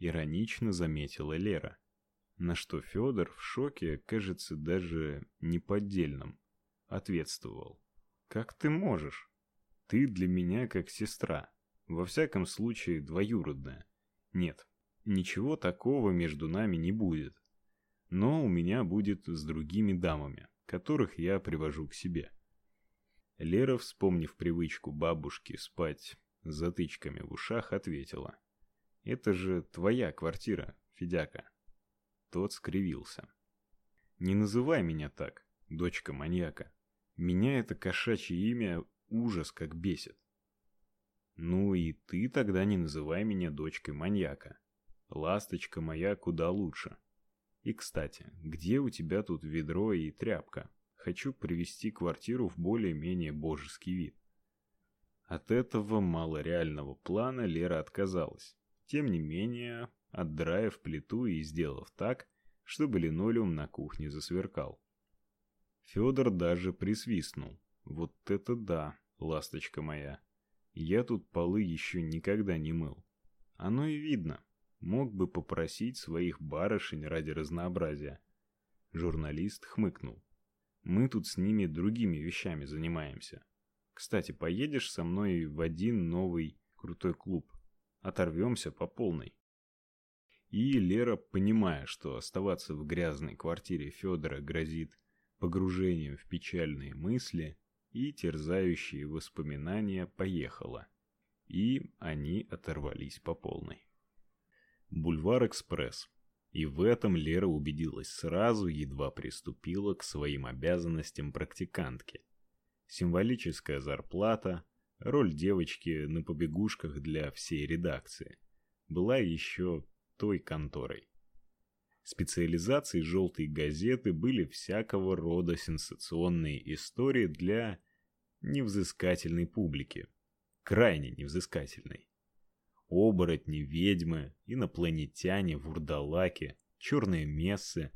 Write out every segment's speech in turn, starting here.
иронично заметила Лера. На что Федор в шоке, кажется, даже неподдельном, ответствовал: "Как ты можешь? Ты для меня как сестра, во всяком случае, двоюродная. Нет, ничего такого между нами не будет. Но у меня будет с другими дамами, которых я привожу к себе". Лера, вспомнив привычку бабушки спать с затычками в ушах, ответила: "Это же твоя квартира, Федяка". Тот скривился. "Не называй меня так, дочка маньяка. Меня это кошачье имя ужас как бесит". "Ну и ты тогда не называй меня дочкой маньяка. Ласточка моя куда лучше. И, кстати, где у тебя тут ведро и тряпка?" Хочу привести квартиру в более-менее божеский вид. От этого малореального плана Лера отказалась. Тем не менее, отдраив плиту и сделав так, чтобы линолеум на кухне засверкал. Федор даже присвистнул. Вот это да, ласточка моя. Я тут полы еще никогда не мыл. Оно и видно. Мог бы попросить своих барышень ради разнообразия. Журналист хмыкнул. Мы тут с ними другими вещами занимаемся. Кстати, поедешь со мной в один новый крутой клуб. Оторвемся по полной. И Лера, понимая, что оставаться в грязной квартире Федора грозит погружением в печальные мысли и терзающие воспоминания, поехала. И они оторвались по полной. Бульвар Экспресс. И в этом Лера убедилась сразу, едва приступила к своим обязанностям практикантки. Символическая зарплата, роль девочки на побегушках для всей редакции. Была еще той конторой. Специализацией желтой газеты были всякого рода сенсационные истории для невзыскательной публики, крайне невзыскательной. Оборотни, ведьмы, инопланетяне, вурдалаки, черные мессы,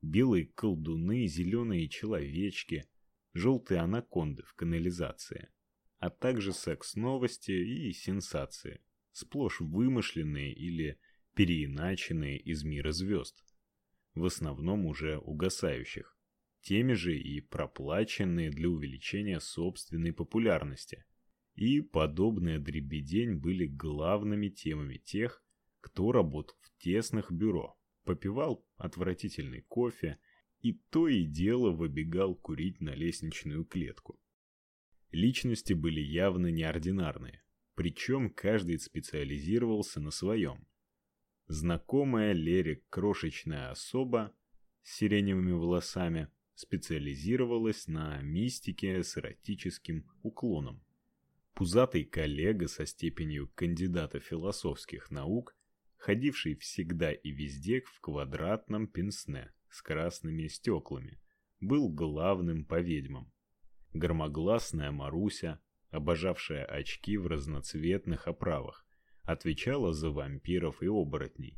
белые колдуны, зеленые человечки, желтые анаконды в канализации, а также секс-новости и сенсации, сплошь вымышленные или переиначенные из мира звезд, в основном уже угасающих, теми же и проплаченные для увеличения собственной популярности – и подобная дребедень были главными темами тех, кто работал в тесных бюро, попивал отвратительный кофе и то и дело выбегал курить на лестничную клетку. Личности были явно неординарные, причем каждый специализировался на своем. Знакомая Лере крошечная особа с сиреневыми волосами специализировалась на мистике с эротическим уклоном пузатый коллега со степенью кандидата философских наук, ходивший всегда и везде в квадратном пенсне с красными стеклами, был главным по ведьмам. Громогласная Маруся, обожавшая очки в разноцветных оправах, отвечала за вампиров и оборотней.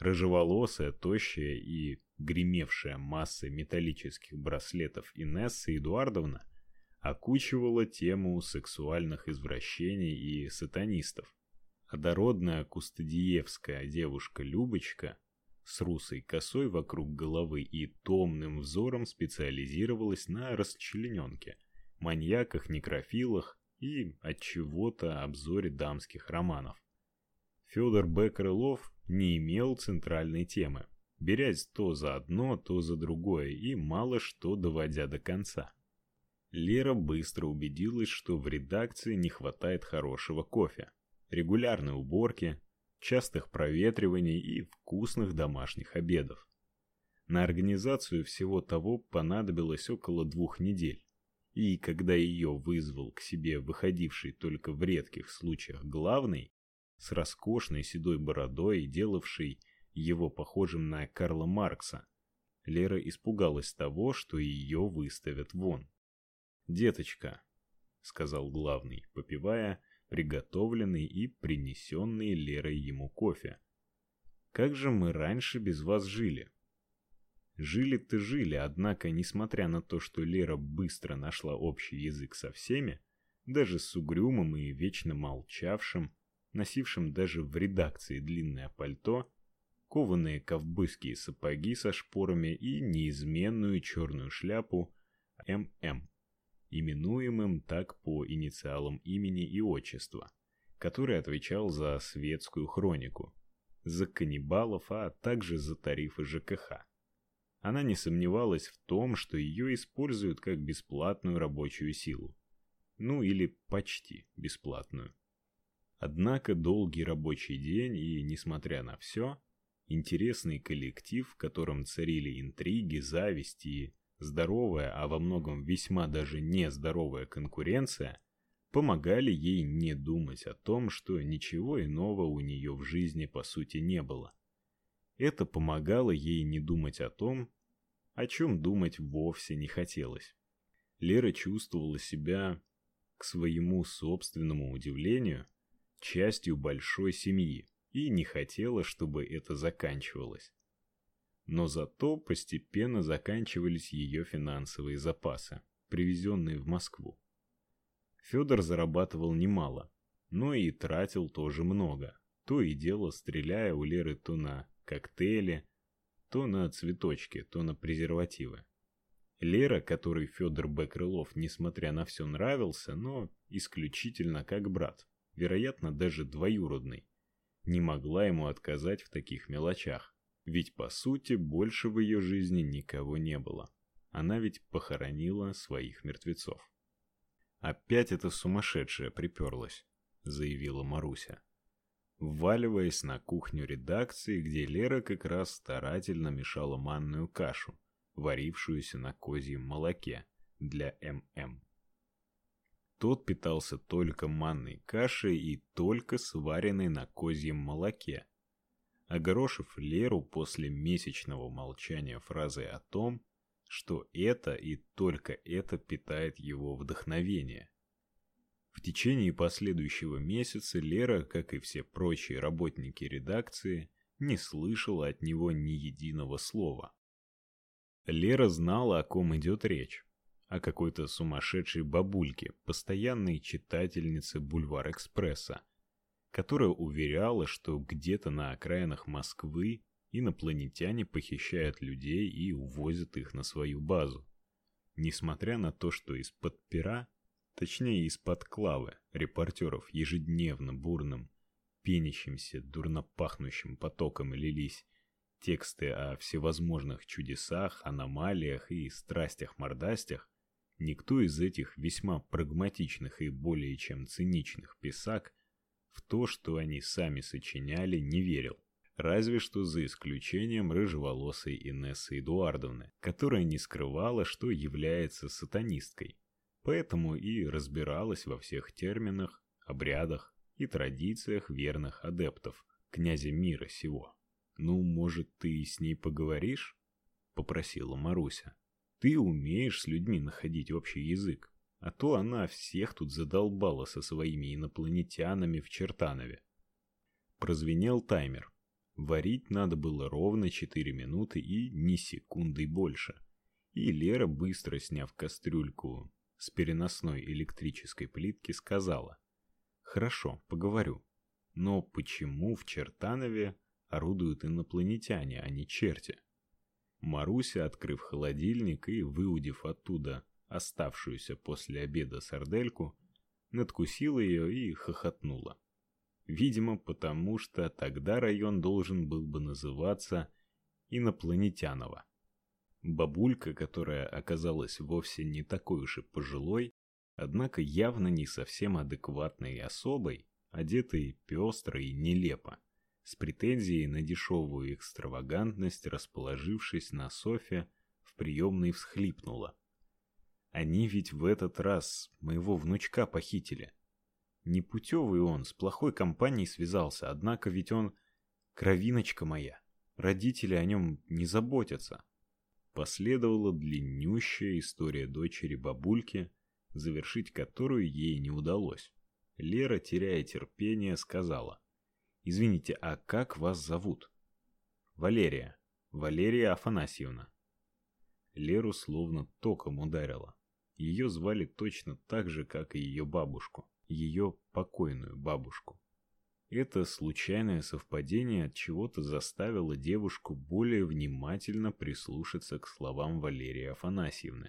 Рыжеволосая, тощая и гремевшая массой металлических браслетов Инесса Эдуардовна окучивала тему сексуальных извращений и сатанистов. А дородная кустадиевская девушка Любочка с русой косой вокруг головы и томным взором специализировалась на расчлененке, маньяках, некрофилах и от чего-то обзоре дамских романов. Федор Б. Крылов не имел центральной темы, берясь то за одно, то за другое и мало что доводя до конца. Лера быстро убедилась, что в редакции не хватает хорошего кофе, регулярной уборки, частых проветриваний и вкусных домашних обедов. На организацию всего того понадобилось около двух недель. И когда ее вызвал к себе выходивший только в редких случаях главный, с роскошной седой бородой, делавший его похожим на Карла Маркса, Лера испугалась того, что ее выставят вон. «Деточка», — сказал главный, попивая приготовленный и принесенный Лерой ему кофе. «Как же мы раньше без вас жили?» Жили-то жили, однако, несмотря на то, что Лера быстро нашла общий язык со всеми, даже с угрюмым и вечно молчавшим, носившим даже в редакции длинное пальто, кованые ковбойские сапоги со шпорами и неизменную черную шляпу ММ, именуемым так по инициалам имени и отчества, который отвечал за светскую хронику, за каннибалов, а также за тарифы ЖКХ. Она не сомневалась в том, что ее используют как бесплатную рабочую силу. Ну или почти бесплатную. Однако долгий рабочий день и, несмотря на все, интересный коллектив, в котором царили интриги, зависть и здоровая, а во многом весьма даже нездоровая конкуренция, помогали ей не думать о том, что ничего иного у нее в жизни по сути не было. Это помогало ей не думать о том, о чем думать вовсе не хотелось. Лера чувствовала себя, к своему собственному удивлению, частью большой семьи и не хотела, чтобы это заканчивалось. Но зато постепенно заканчивались ее финансовые запасы, привезенные в Москву. Федор зарабатывал немало, но и тратил тоже много, то и дело стреляя у Леры то на коктейли, то на цветочки, то на презервативы. Лера, которой Федор Б. Крылов, несмотря на все, нравился, но исключительно как брат, вероятно, даже двоюродный, не могла ему отказать в таких мелочах. Ведь, по сути, больше в ее жизни никого не было. Она ведь похоронила своих мертвецов. «Опять эта сумасшедшая приперлась», — заявила Маруся вваливаясь на кухню редакции, где Лера как раз старательно мешала манную кашу, варившуюся на козьем молоке для ММ. Тот питался только манной кашей и только сваренной на козьем молоке. Огорошив Леру после месячного молчания фразой о том, что это и только это питает его вдохновение. В течение последующего месяца Лера, как и все прочие работники редакции, не слышала от него ни единого слова. Лера знала, о ком идет речь. О какой-то сумасшедшей бабульке, постоянной читательнице Бульвар-экспресса, которая уверяла, что где-то на окраинах Москвы инопланетяне похищают людей и увозят их на свою базу. Несмотря на то, что из-под пера точнее из-под клавы, репортеров ежедневно бурным, пенящимся, дурно пахнущим потоком лились тексты о всевозможных чудесах, аномалиях и страстях-мордастях, никто из этих весьма прагматичных и более чем циничных писак в то, что они сами сочиняли, не верил. Разве что за исключением рыжеволосой Инессы Эдуардовны, которая не скрывала, что является сатанисткой поэтому и разбиралась во всех терминах, обрядах и традициях верных адептов князя мира сего. Ну, может, ты с ней поговоришь? попросила Маруся. Ты умеешь с людьми находить общий язык, а то она всех тут задолбала со своими инопланетянами в Чертанове. Прозвенел таймер. Варить надо было ровно 4 минуты и ни секунды больше. И Лера, быстро сняв кастрюльку с переносной электрической плитки сказала: "Хорошо, поговорю. Но почему в Чертанове орудуют инопланетяне, а не черти?" Маруся, открыв холодильник и выудив оттуда оставшуюся после обеда сардельку, надкусила ее и хохотнула. Видимо, потому что тогда район должен был бы называться Инопланетяново. Бабулька, которая оказалась вовсе не такой уж и пожилой, однако явно не совсем адекватной особой, одетой пестро и нелепо, с претензией на дешевую экстравагантность, расположившись на софе, в приемной всхлипнула. Они ведь в этот раз моего внучка похитили. Непутевый он, с плохой компанией связался, однако ведь он кровиночка моя. Родители о нем не заботятся. Последовала длиннющая история дочери бабульки, завершить которую ей не удалось. Лера, теряя терпение, сказала: "Извините, а как вас зовут?" "Валерия. Валерия Афанасьевна". Леру словно током ударило. Ее звали точно так же, как и ее бабушку, ее покойную бабушку. Это случайное совпадение от чего-то заставило девушку более внимательно прислушаться к словам Валерии Афанасьевны.